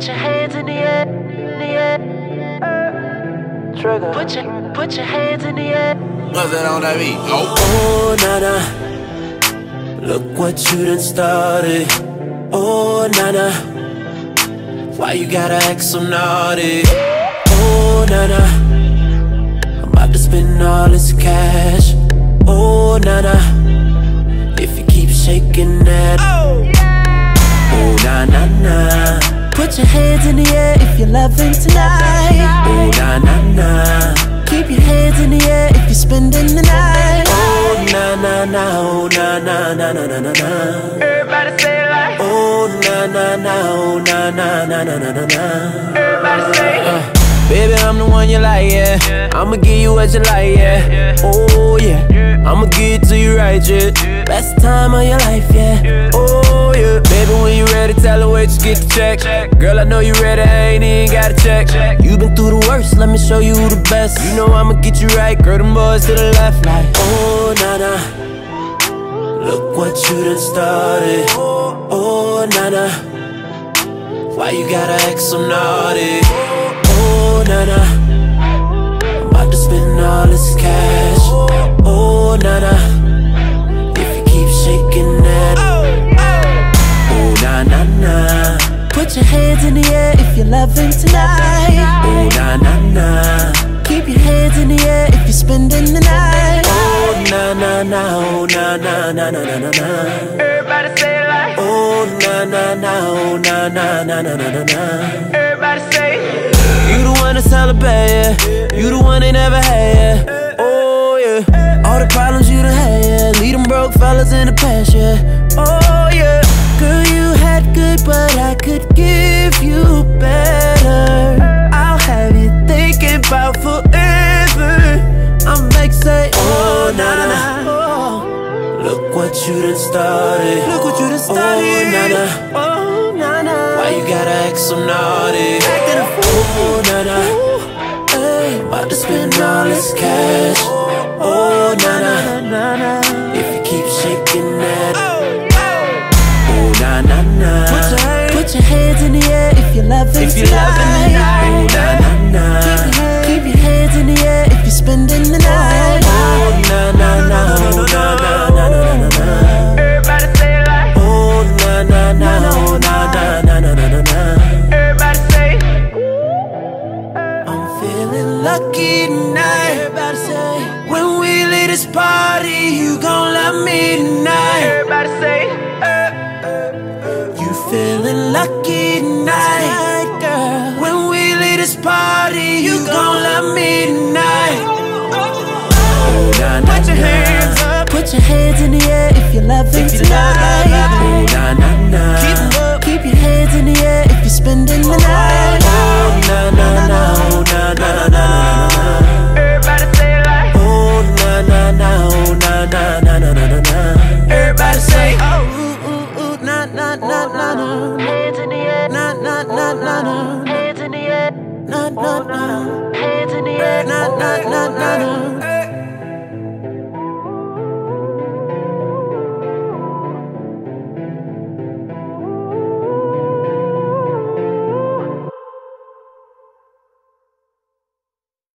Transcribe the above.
Put your hands in the air, in the air. Trigga. Put your, put your hands in the air. What's that on that beat? Oh. Oh, Nana, look what you done started. Oh, Nana, why you gotta act so naughty? Oh, Nana, I'm about to spend all this cash. Oh, Nana, if you keep shaking that. Oh, oh na na na. Put your hands in the air if you're loving tonight. Oh, na na na. Keep your hands in the air if you're spending the night. Oh, na na na. Oh, na na na na na na na. Everybody say it like. Oh, na na na. Oh, na na na na na na na. Everybody say it. Baby, I'm the one you like, yeah. I'ma give you what you like, yeah. Oh, yeah. I'ma give it to you right, yeah. Best time of your life, yeah. Tell her wait, just get the check. Girl, I know you ready, I ain't even got to check. You been through the worst, let me show you the best. You know I'ma get you right, girl, them boys to the left, like, oh, nah. Look what you done started. Oh, nah, nah. Why you gotta act so naughty? Oh, na na. I'm about to spend all this cash. Oh, na na. Loving tonight. Oh, na na na. Keep your hands in the air if you're spending the night. Oh, na na na. Oh, na na na na na na na. Everybody say it like. Oh, na na na. Oh, na na na na na na na. Everybody say it. You the one to celebrate, yeah. You the one they never had, yeah. Oh, yeah. All the problems you done had, yeah. Lead them broke fellas in the past, yeah. Look what you done started. Look what you done oh, started. Oh, na na. Oh, na na. Why you gotta act so naughty? Acting a fool. Oh, na na. Hey, about to spend all this cash. Oh, na na. If you keep shaking that. Oh, na na na. Put your, hands, put your hands in the air if you're loving if you're loving tonight. Oh, na na na. Keep your, hands, keep your hands in the air if you're spending tonight. Say, when we leave this party, you gon' love me tonight. Everybody say it. You feeling lucky tonight, girl. When we leave this party, you gon' love me tonight. na na na. Hands in the air. Na na na na na. Hands in the air. Na na na. Hands in the air. Na na na na na.